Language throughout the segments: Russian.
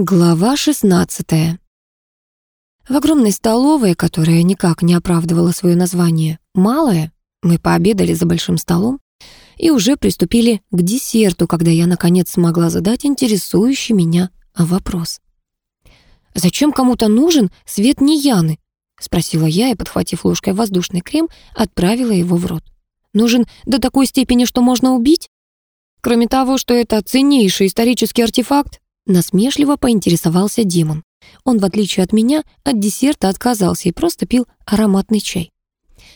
Глава 16 В огромной столовой, которая никак не оправдывала свое название «малая», мы пообедали за большим столом и уже приступили к десерту, когда я, наконец, смогла задать интересующий меня вопрос. «Зачем кому-то нужен свет Нияны?» — спросила я и, подхватив ложкой воздушный крем, отправила его в рот. «Нужен до такой степени, что можно убить?» Кроме того, что это ценнейший исторический артефакт, Насмешливо поинтересовался Димон. Он, в отличие от меня, от десерта отказался и просто пил ароматный чай.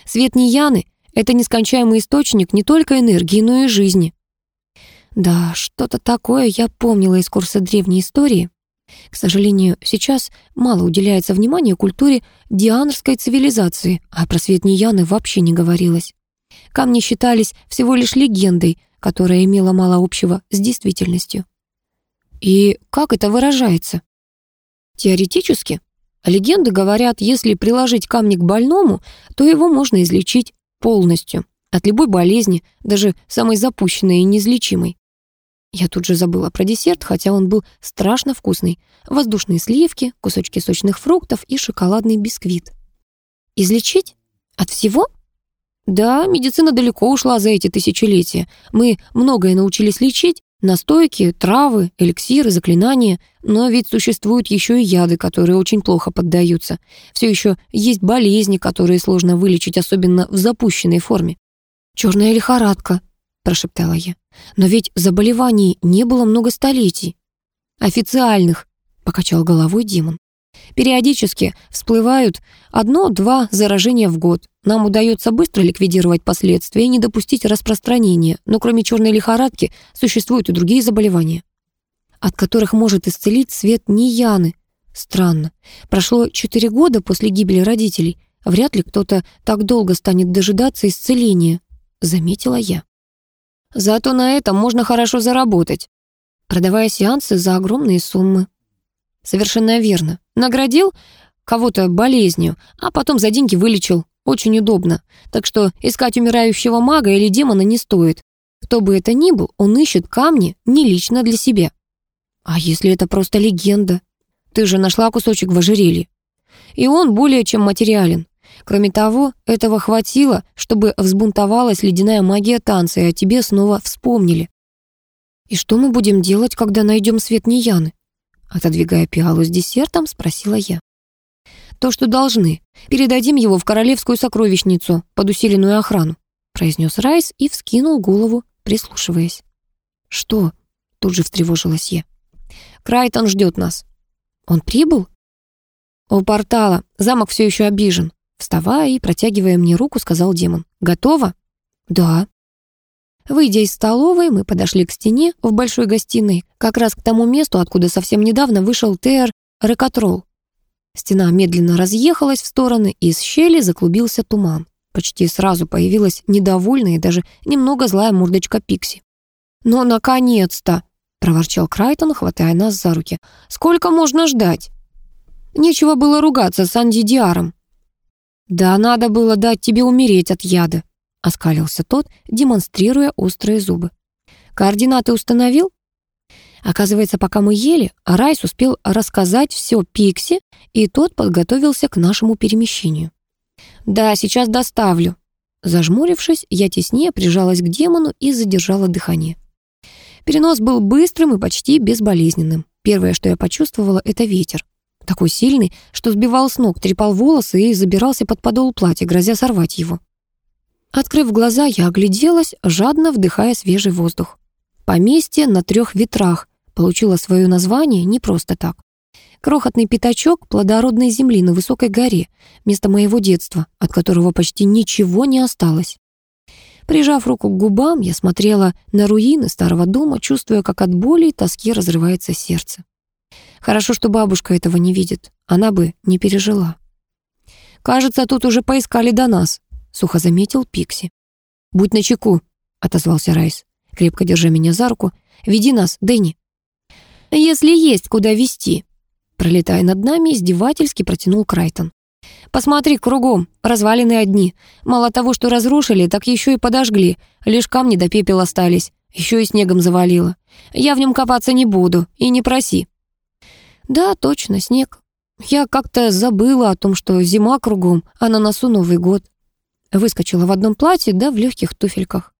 Свет Нияны — это нескончаемый источник не только энергии, но и жизни. Да, что-то такое я помнила из курса древней истории. К сожалению, сейчас мало уделяется внимания культуре дианрской цивилизации, а про свет Нияны вообще не говорилось. Камни считались всего лишь легендой, которая имела мало общего с действительностью. И как это выражается? Теоретически, легенды говорят, если приложить камни к больному, то его можно излечить полностью, от любой болезни, даже самой запущенной и неизлечимой. Я тут же забыла про десерт, хотя он был страшно вкусный. Воздушные сливки, кусочки сочных фруктов и шоколадный бисквит. Излечить? От всего? Да, медицина далеко ушла за эти тысячелетия. Мы многое научились лечить, Настойки, травы, эликсиры, заклинания. Но ведь существуют еще и яды, которые очень плохо поддаются. Все еще есть болезни, которые сложно вылечить, особенно в запущенной форме. «Черная лихорадка», — прошептала я. «Но ведь заболеваний не было много столетий». «Официальных», — покачал головой Димон. Периодически всплывают одно-два заражения в год. Нам удается быстро ликвидировать последствия и не допустить распространения, но кроме черной лихорадки существуют и другие заболевания, от которых может исцелить свет Нияны. Странно. Прошло четыре года после гибели родителей. Вряд ли кто-то так долго станет дожидаться исцеления, заметила я. Зато на этом можно хорошо заработать, продавая сеансы за огромные суммы. Совершенно верно. Наградил кого-то болезнью, а потом за деньги вылечил. Очень удобно. Так что искать умирающего мага или демона не стоит. Кто бы это ни был, он ищет камни не лично для себя. А если это просто легенда? Ты же нашла кусочек в ожерелье. И он более чем материален. Кроме того, этого хватило, чтобы взбунтовалась ледяная магия танца, и о тебе снова вспомнили. И что мы будем делать, когда найдем свет Нияны? Отодвигая пиалу с десертом, спросила я. «То, что должны. Передадим его в королевскую сокровищницу под усиленную охрану», произнес Райс и вскинул голову, прислушиваясь. «Что?» — тут же встревожилась я. «Крайтон ждет нас». «Он прибыл?» «У портала. Замок все еще обижен». Вставая и протягивая мне руку, сказал демон. «Готово?» «Да», Выйдя из столовой, мы подошли к стене в большой гостиной, как раз к тому месту, откуда совсем недавно вышел Теор Рекатрол. Стена медленно разъехалась в стороны, и из щели заклубился туман. Почти сразу появилась недовольная и даже немного злая мордочка Пикси. «Но, наконец-то!» — проворчал Крайтон, хватая нас за руки. «Сколько можно ждать?» Нечего было ругаться с Анди Диаром. «Да надо было дать тебе умереть от яда», — оскалился тот, демонстрируя острые зубы. «Координаты установил?» Оказывается, пока мы ели, Райс успел рассказать все Пикси, и тот подготовился к нашему перемещению. «Да, сейчас доставлю». Зажмурившись, я теснее прижалась к демону и задержала дыхание. Перенос был быстрым и почти безболезненным. Первое, что я почувствовала, это ветер. Такой сильный, что сбивал с ног, трепал волосы и забирался под подол платья, грозя сорвать его. Открыв глаза, я огляделась, жадно вдыхая свежий воздух. Поместье на трех ветрах получило свое название не просто так. Крохотный пятачок плодородной земли на высокой горе, место моего детства, от которого почти ничего не осталось. Прижав руку к губам, я смотрела на руины старого дома, чувствуя, как от боли и тоски разрывается сердце. Хорошо, что бабушка этого не видит, она бы не пережила. «Кажется, тут уже поискали до нас», сухо заметил Пикси. «Будь начеку», — отозвался Райс, крепко держа меня за руку. «Веди нас, Дэнни». «Если есть куда вести», — пролетая над нами, издевательски протянул Крайтон. «Посмотри кругом, развалины одни. Мало того, что разрушили, так еще и подожгли. Лишь камни до пепел остались, еще и снегом завалило. Я в нем копаться не буду, и не проси». Да, точно, снег. Я как-то забыла о том, что зима кругом, а на носу Новый год. Выскочила в одном платье, да в легких туфельках.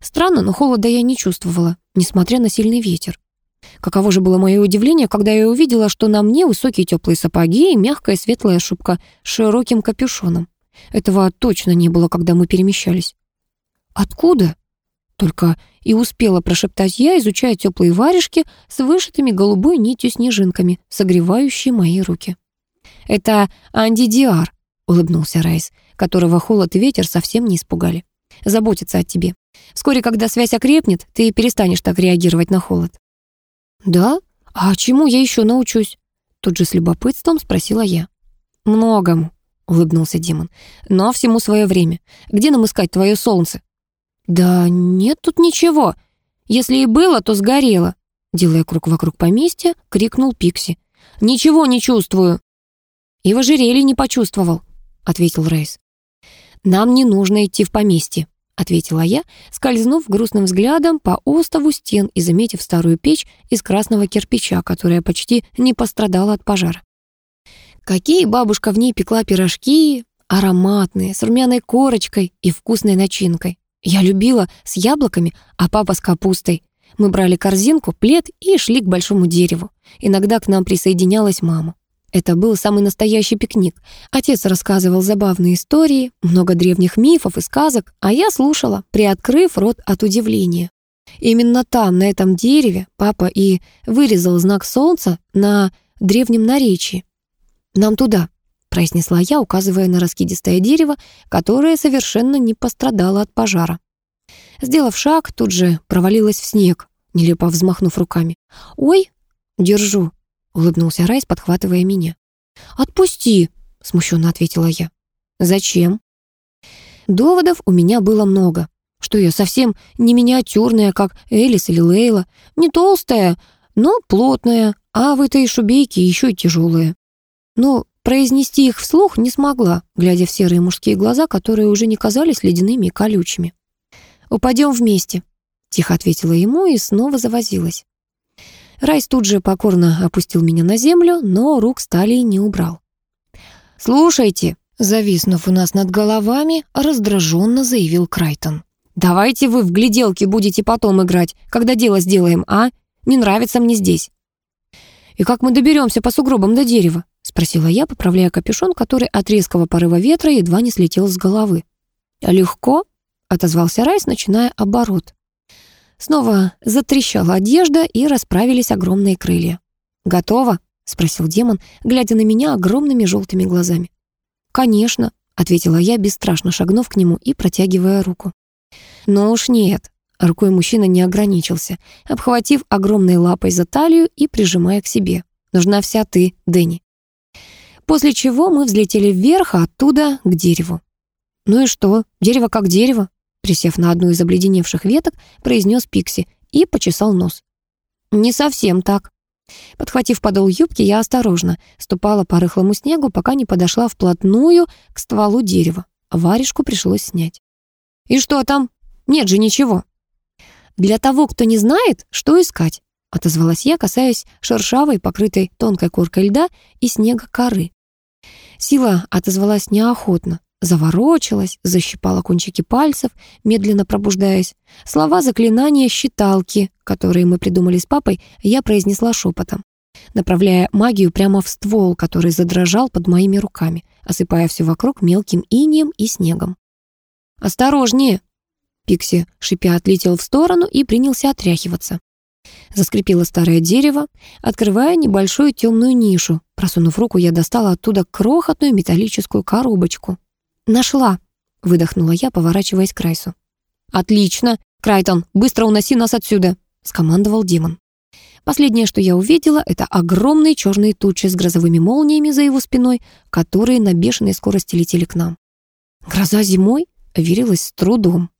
Странно, но холода я не чувствовала, несмотря на сильный ветер. Каково же было мое удивление, когда я увидела, что на мне высокие теплые сапоги и мягкая светлая шубка с широким капюшоном. Этого точно не было, когда мы перемещались. «Откуда?» Только и успела прошептать я, изучая теплые варежки с вышитыми голубой нитью снежинками, согревающие мои руки. «Это Анди Диар», — улыбнулся Райс, которого холод и ветер совсем не испугали. «Заботится о тебе. Вскоре, когда связь окрепнет, ты перестанешь так реагировать на холод». «Да? А чему я еще научусь?» Тут же с любопытством спросила я. «Многому», — улыбнулся демон. «Но всему свое время. Где нам искать твое солнце?» «Да нет тут ничего. Если и было, то сгорело», — делая круг вокруг поместья, крикнул Пикси. «Ничего не чувствую». «И в ожерелье не почувствовал», — ответил Рейс. «Нам не нужно идти в поместье», — ответила я, скользнув грустным взглядом по остову стен и заметив старую печь из красного кирпича, которая почти не пострадала от пожара. Какие бабушка в ней пекла пирожки, ароматные, с румяной корочкой и вкусной начинкой. Я любила с яблоками, а папа с капустой. Мы брали корзинку, плед и шли к большому дереву. Иногда к нам присоединялась мама. Это был самый настоящий пикник. Отец рассказывал забавные истории, много древних мифов и сказок, а я слушала, приоткрыв рот от удивления. Именно там, на этом дереве, папа и вырезал знак солнца на древнем наречии. «Нам туда», произнесла я, указывая на раскидистое дерево, которое совершенно не пострадало от пожара. Сделав шаг, тут же провалилась в снег, нелепо взмахнув руками. «Ой, держу», — улыбнулся Райс, подхватывая меня. «Отпусти», — смущенно ответила я. «Зачем?» Доводов у меня было много. Что я совсем не миниатюрная, как Элис или Лейла, не толстая, но плотная, а в этой шубейке еще и тяжелая. Но Произнести их вслух не смогла, глядя в серые мужские глаза, которые уже не казались ледяными и колючими. «Упадем вместе», — тихо ответила ему и снова завозилась. Райс тут же покорно опустил меня на землю, но рук стали не убрал. «Слушайте», — зависнув у нас над головами, раздраженно заявил Крайтон. «Давайте вы в гляделки будете потом играть, когда дело сделаем, а? Не нравится мне здесь». «И как мы доберемся по сугробам до дерева?» — спросила я, поправляя капюшон, который от резкого порыва ветра едва не слетел с головы. «Легко?» — отозвался Райс, начиная оборот. Снова затрещала одежда, и расправились огромные крылья. «Готово?» — спросил демон, глядя на меня огромными желтыми глазами. «Конечно», — ответила я, бесстрашно шагнув к нему и протягивая руку. «Ну уж нет». Рукой мужчина не ограничился, обхватив огромной лапой за талию и прижимая к себе. «Нужна вся ты, Дэнни». После чего мы взлетели вверх, а оттуда к дереву. «Ну и что? Дерево как дерево», присев на одну из обледеневших веток, произнес Пикси и почесал нос. «Не совсем так». Подхватив подол юбки, я осторожно ступала по рыхлому снегу, пока не подошла вплотную к стволу дерева. Варежку пришлось снять. «И что там? Нет же ничего». «Для того, кто не знает, что искать», отозвалась я, касаясь шершавой, покрытой тонкой коркой льда и снега коры. Сила отозвалась неохотно, заворочилась, защипала кончики пальцев, медленно пробуждаясь. Слова заклинания считалки, которые мы придумали с папой, я произнесла шепотом, направляя магию прямо в ствол, который задрожал под моими руками, осыпая все вокруг мелким инием и снегом. «Осторожнее!» Пикси, шипя, отлетел в сторону и принялся отряхиваться. Заскрипело старое дерево, открывая небольшую темную нишу. Просунув руку, я достала оттуда крохотную металлическую коробочку. «Нашла!» — выдохнула я, поворачиваясь к Райсу. «Отлично! Крайтон, быстро уноси нас отсюда!» — скомандовал демон. Последнее, что я увидела, это огромные черные тучи с грозовыми молниями за его спиной, которые на бешеной скорости летели к нам. Гроза зимой верилась с трудом.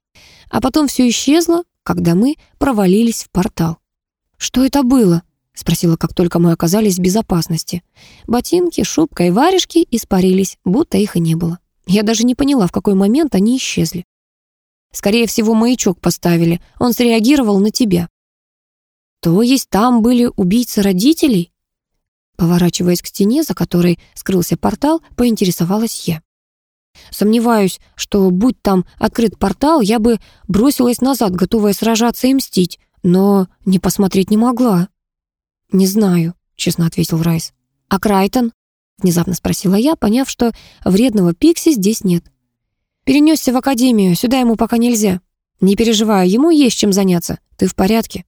А потом все исчезло, когда мы провалились в портал. «Что это было?» — спросила, как только мы оказались в безопасности. Ботинки, шубка и варежки испарились, будто их и не было. Я даже не поняла, в какой момент они исчезли. Скорее всего, маячок поставили. Он среагировал на тебя. То есть там были убийцы родителей? Поворачиваясь к стене, за которой скрылся портал, поинтересовалась я. Сомневаюсь, что будь там открыт портал, я бы бросилась назад, готовая сражаться и мстить, но не посмотреть не могла. «Не знаю», — честно ответил Райс. «А Крайтон?» — внезапно спросила я, поняв, что вредного Пикси здесь нет. «Перенесся в академию, сюда ему пока нельзя. Не переживай, ему есть чем заняться. Ты в порядке?»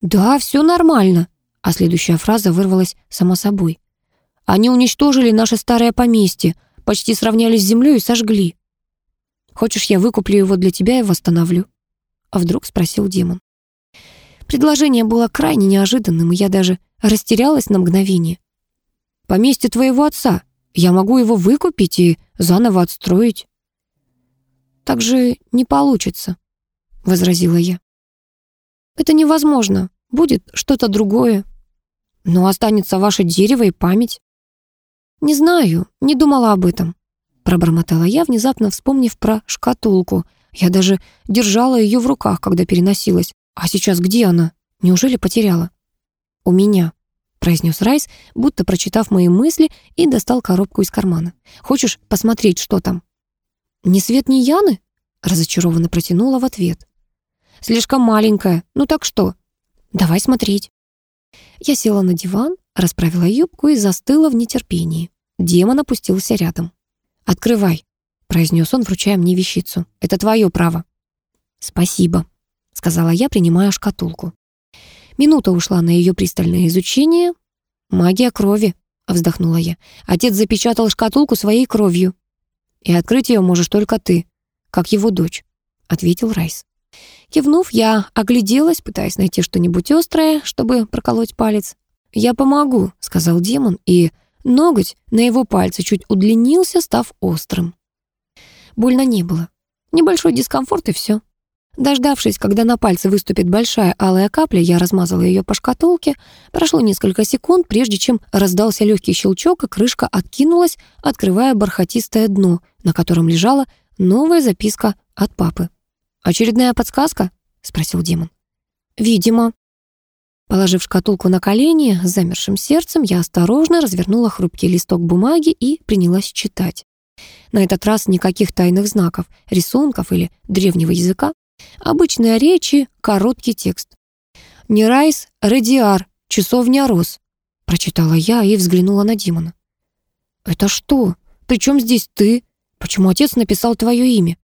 «Да, все нормально», а следующая фраза вырвалась само собой. «Они уничтожили наше старое поместье, почти сравнялись с землей и сожгли. Хочешь, я выкуплю его для тебя и восстановлю?» А вдруг спросил демон. Предложение было крайне неожиданным, и я даже растерялась на мгновение. «Поместье твоего отца. Я могу его выкупить и заново отстроить». «Так же не получится», — возразила я. «Это невозможно. Будет что-то другое. Но останется ваше дерево и память». «Не знаю, не думала об этом», — пробормотала я, внезапно вспомнив про шкатулку. Я даже держала ее в руках, когда переносилась. А сейчас где она? Неужели потеряла? У меня, произнес Райс, будто прочитав мои мысли, и достал коробку из кармана. Хочешь посмотреть, что там? Ни свет, ни Яны? Разочарованно протянула в ответ. Слишком маленькая. Ну так что? Давай смотреть. Я села на диван, расправила юбку и застыла в нетерпении. Демон опустился рядом. «Открывай», — произнес он, вручая мне вещицу. «Это твое право». «Спасибо», сказала я, принимая шкатулку. Минута ушла на ее пристальное изучение. «Магия крови», — вздохнула я. «Отец запечатал шкатулку своей кровью. И открыть ее можешь только ты, как его дочь», — ответил Райс. Кивнув, я огляделась, пытаясь найти что-нибудь острое, чтобы проколоть палец. «Я помогу», — сказал демон, и ноготь на его пальце чуть удлинился, став острым. Больно не было. Небольшой дискомфорт и все. Дождавшись, когда на пальце выступит большая алая капля, я размазала ее по шкатулке. Прошло несколько секунд, прежде чем раздался легкий щелчок, и крышка откинулась, открывая бархатистое дно, на котором лежала новая записка от папы. «Очередная подсказка?» — спросил демон. «Видимо». Положив шкатулку на колени, с замершим сердцем, я осторожно развернула хрупкий листок бумаги и принялась читать. На этот раз никаких тайных знаков, рисунков или древнего языка. Обычная речь и короткий текст. «Нерайс Радиар, часовня Рос», — прочитала я и взглянула на Димона. «Это что? Причем здесь ты? Почему отец написал твое имя?»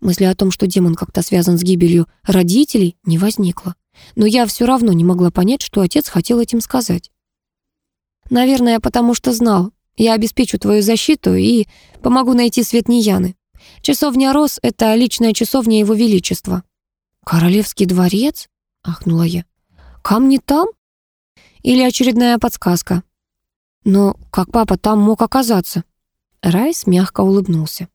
Мысли о том, что демон как-то связан с гибелью родителей, не возникло. Но я все равно не могла понять, что отец хотел этим сказать. «Наверное, потому что знал. Я обеспечу твою защиту и помогу найти свет Нияны. Часовня Рос — это личная часовня Его Величества». «Королевский дворец?» — ахнула я. «Камни там?» «Или очередная подсказка?» «Но как папа там мог оказаться?» Райс мягко улыбнулся.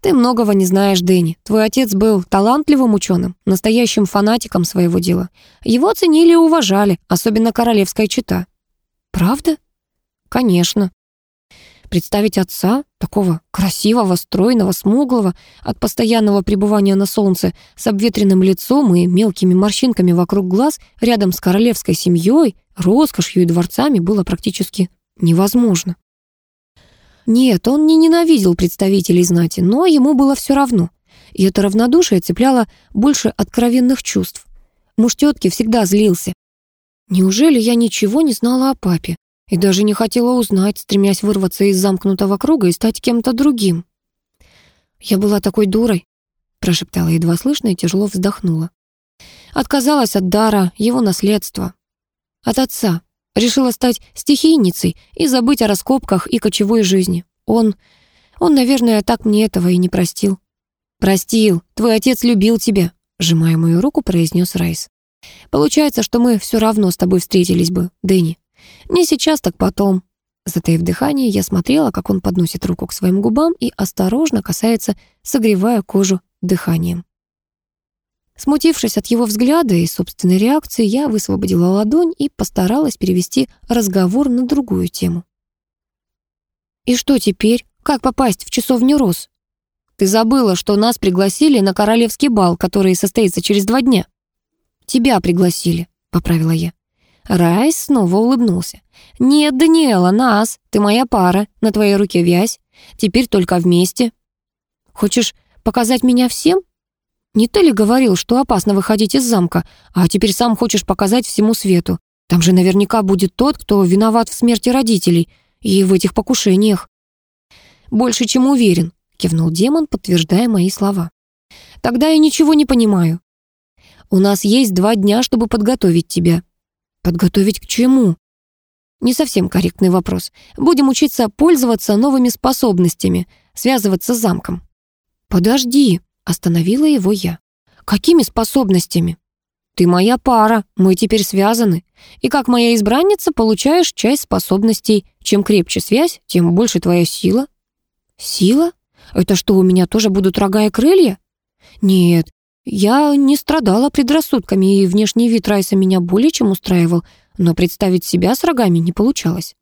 «Ты многого не знаешь, Дэнни. Твой отец был талантливым ученым, настоящим фанатиком своего дела. Его ценили и уважали, особенно королевская чита». «Правда?» «Конечно. Представить отца, такого красивого, стройного, смуглого, от постоянного пребывания на солнце, с обветренным лицом и мелкими морщинками вокруг глаз, рядом с королевской семьей, роскошью и дворцами, было практически невозможно. Нет, он не ненавидел представителей знати, но ему было все равно. И это равнодушие цепляло больше откровенных чувств. Муж тетки всегда злился. Неужели я ничего не знала о папе? И даже не хотела узнать, стремясь вырваться из замкнутого круга и стать кем-то другим. «Я была такой дурой», — прошептала едва слышно и тяжело вздохнула. Отказалась от дара, его наследства. От отца. Решила стать стихийницей и забыть о раскопках и кочевой жизни. Он... Он, наверное, так мне этого и не простил. «Простил. Твой отец любил тебя», — сжимая мою руку, произнес Райс. «Получается, что мы все равно с тобой встретились бы, Дэнни. Не сейчас, так потом. Затаив дыхание, я смотрела, как он подносит руку к своим губам и осторожно касается, согревая кожу дыханием. Смутившись от его взгляда и собственной реакции, я высвободила ладонь и постаралась перевести разговор на другую тему. «И что теперь? Как попасть в часовню Рос? Ты забыла, что нас пригласили на королевский бал, который состоится через два дня?» «Тебя пригласили», — поправила я. Райс снова улыбнулся. «Нет, Даниэла, нас. Ты моя пара. На твоей руке вязь. Теперь только вместе. Хочешь показать меня всем? Не ты ли говорил, что опасно выходить из замка, а теперь сам хочешь показать всему свету? Там же наверняка будет тот, кто виноват в смерти родителей и в этих покушениях». «Больше чем уверен», — кивнул демон, подтверждая мои слова. «Тогда я ничего не понимаю. У нас есть два дня, чтобы подготовить тебя». «Подготовить к чему?» Не совсем корректный вопрос. Будем учиться пользоваться новыми способностями, связываться с замком. «Подожди», — остановила его я. «Какими способностями?» «Ты моя пара, мы теперь связаны. И как моя избранница получаешь часть способностей. Чем крепче связь, тем больше твоя сила». «Сила? Это что, у меня тоже будут рога и крылья?» «Нет, я не страдала предрассудками, и внешний вид Райса меня более чем устраивал, но представить себя с рогами не получалось.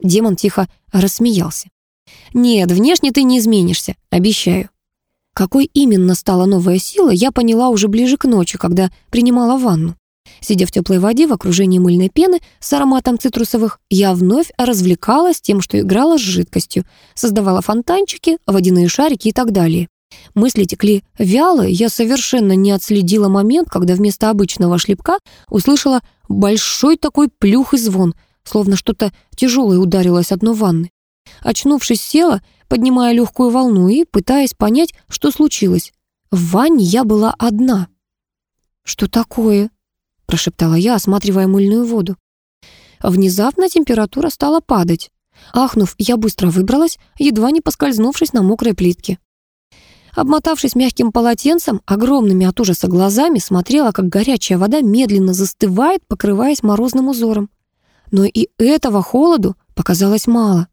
Демон тихо рассмеялся. «Нет, внешне ты не изменишься, обещаю». Какой именно стала новая сила, я поняла уже ближе к ночи, когда принимала ванну. Сидя в теплой воде в окружении мыльной пены с ароматом цитрусовых, я вновь развлекалась тем, что играла с жидкостью, создавала фонтанчики, водяные шарики и так далее. Мысли текли вяло, я совершенно не отследила момент, когда вместо обычного шлепка услышала большой такой плюх и звон, словно что-то тяжелое ударилось о дно ванны. Очнувшись, села, поднимая легкую волну и пытаясь понять, что случилось. В ванне я была одна. «Что такое?» — прошептала я, осматривая мыльную воду. Внезапно температура стала падать. Ахнув, я быстро выбралась, едва не поскользнувшись на мокрой плитке. Обмотавшись мягким полотенцем, огромными от ужаса глазами смотрела, как горячая вода медленно застывает, покрываясь морозным узором. Но и этого холоду показалось мало.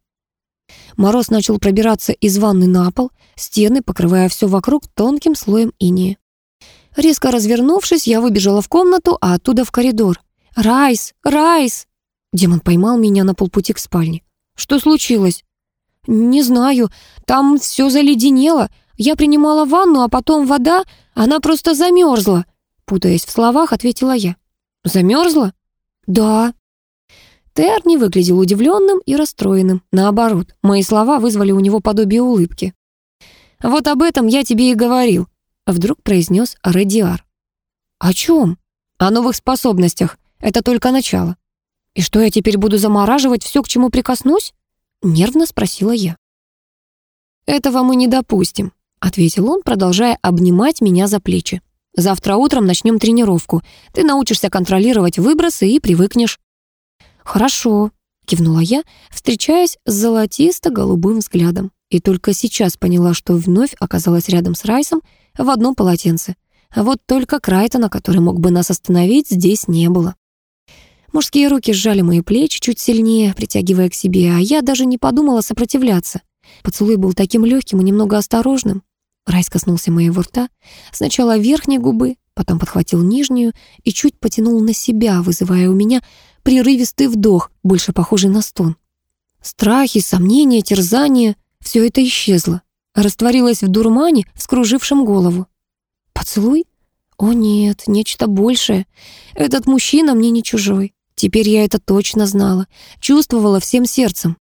Мороз начал пробираться из ванны на пол, стены, покрывая все вокруг тонким слоем инея. Резко развернувшись, я выбежала в комнату, а оттуда в коридор. «Райс! Райс!» Демон поймал меня на полпути к спальне. «Что случилось?» «Не знаю. Там все заледенело. Я принимала ванну, а потом вода, она просто замерзла. Путаясь в словах, ответила я. Замерзла? Да. Тер не выглядел удивленным и расстроенным. Наоборот, мои слова вызвали у него подобие улыбки. «Вот об этом я тебе и говорил», — вдруг произнес Редиар. «О чем?» «О новых способностях. Это только начало». «И что, я теперь буду замораживать все, к чему прикоснусь?» — нервно спросила я. «Этого мы не допустим», — ответил он, продолжая обнимать меня за плечи. «Завтра утром начнем тренировку. Ты научишься контролировать выбросы и привыкнешь». «Хорошо», — кивнула я, встречаясь с золотисто-голубым взглядом. И только сейчас поняла, что вновь оказалась рядом с Райсом в одном полотенце. А вот только Крайтона, который мог бы нас остановить, здесь не было. Мужские руки сжали мои плечи чуть сильнее, притягивая к себе, а я даже не подумала сопротивляться. Поцелуй был таким легким и немного осторожным. Райс коснулся моего рта, сначала верхней губы, потом подхватил нижнюю и чуть потянул на себя, вызывая у меня прерывистый вдох, больше похожий на стон. Страхи, сомнения, терзания — все это исчезло, растворилось в дурмане, вскружившем голову. Поцелуй? О нет, нечто большее. Этот мужчина мне не чужой. Теперь я это точно знала, чувствовала всем сердцем.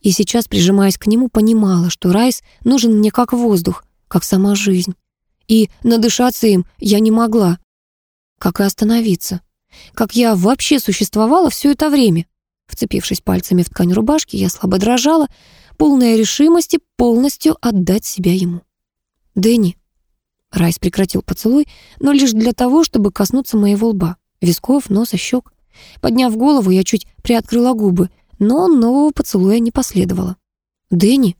И сейчас, прижимаясь к нему, понимала, что Райс нужен мне как воздух, как сама жизнь. И надышаться им я не могла. Как и остановиться. Как я вообще существовала все это время. Вцепившись пальцами в ткань рубашки, я слабо дрожала, полная решимости полностью отдать себя ему. «Дэнни». Райс прекратил поцелуй, но лишь для того, чтобы коснуться моего лба, висков, носа, щек. Подняв голову, я чуть приоткрыла губы, но нового поцелуя не последовало. «Дэнни»,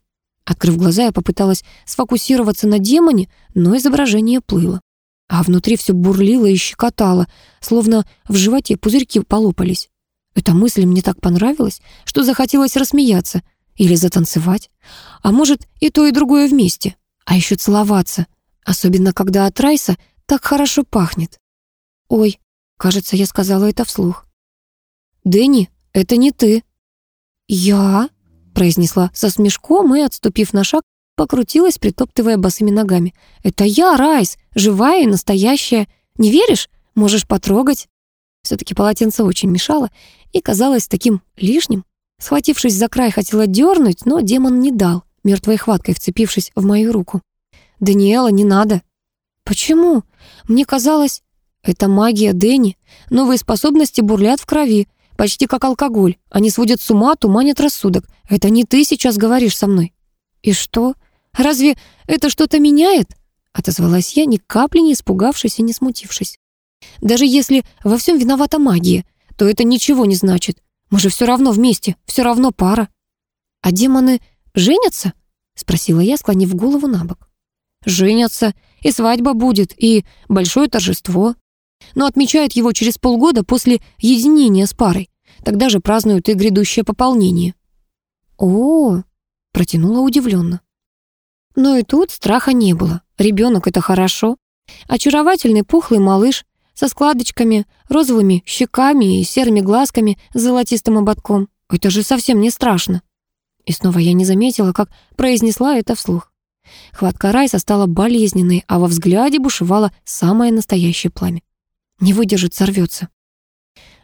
Открыв глаза, я попыталась сфокусироваться на демоне, но изображение плыло. А внутри все бурлило и щекотало, словно в животе пузырьки полопались. Эта мысль мне так понравилась, что захотелось рассмеяться или затанцевать. А может, и то, и другое вместе. А еще целоваться. Особенно, когда от Райса так хорошо пахнет. Ой, кажется, я сказала это вслух. «Дэнни, это не ты». «Я?» Произнесла со смешком и, отступив на шаг, покрутилась, притоптывая босыми ногами. «Это я, Райс, живая и настоящая. Не веришь? Можешь потрогать». Все-таки полотенце очень мешало и казалось таким лишним. Схватившись за край, хотела дернуть, но демон не дал, мертвой хваткой вцепившись в мою руку. «Даниэла, не надо». «Почему? Мне казалось...» «Это магия Дэнни. Новые способности бурлят в крови, почти как алкоголь. Они сводят с ума, туманят рассудок. Это не ты сейчас говоришь со мной». «И что? Разве это что-то меняет?» Отозвалась я, ни капли не испугавшись и не смутившись. «Даже если во всем виновата магия, то это ничего не значит. Мы же все равно вместе, все равно пара». «А демоны женятся?» — спросила я, склонив голову на бок. «Женятся, и свадьба будет, и большое торжество. Но отмечают его через полгода после единения с парой. Тогда же празднуют и грядущее пополнение». «О!» — протянула удивленно. Но и тут страха не было. Ребенок это хорошо. Очаровательный пухлый малыш со складочками, розовыми щеками и серыми глазками с золотистым ободком. Это же совсем не страшно. И снова я не заметила, как произнесла это вслух. Хватка Райса стала болезненной, а во взгляде бушевало самое настоящее пламя. Не выдержит, сорвется.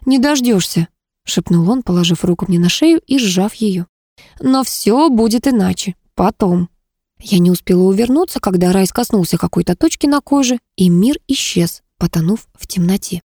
«Не дождешься», — шепнул он, положив руку мне на шею и сжав ее. «Но все будет иначе. Потом». Я не успела увернуться, когда Райс коснулся какой-то точки на коже, и мир исчез, потонув в темноте.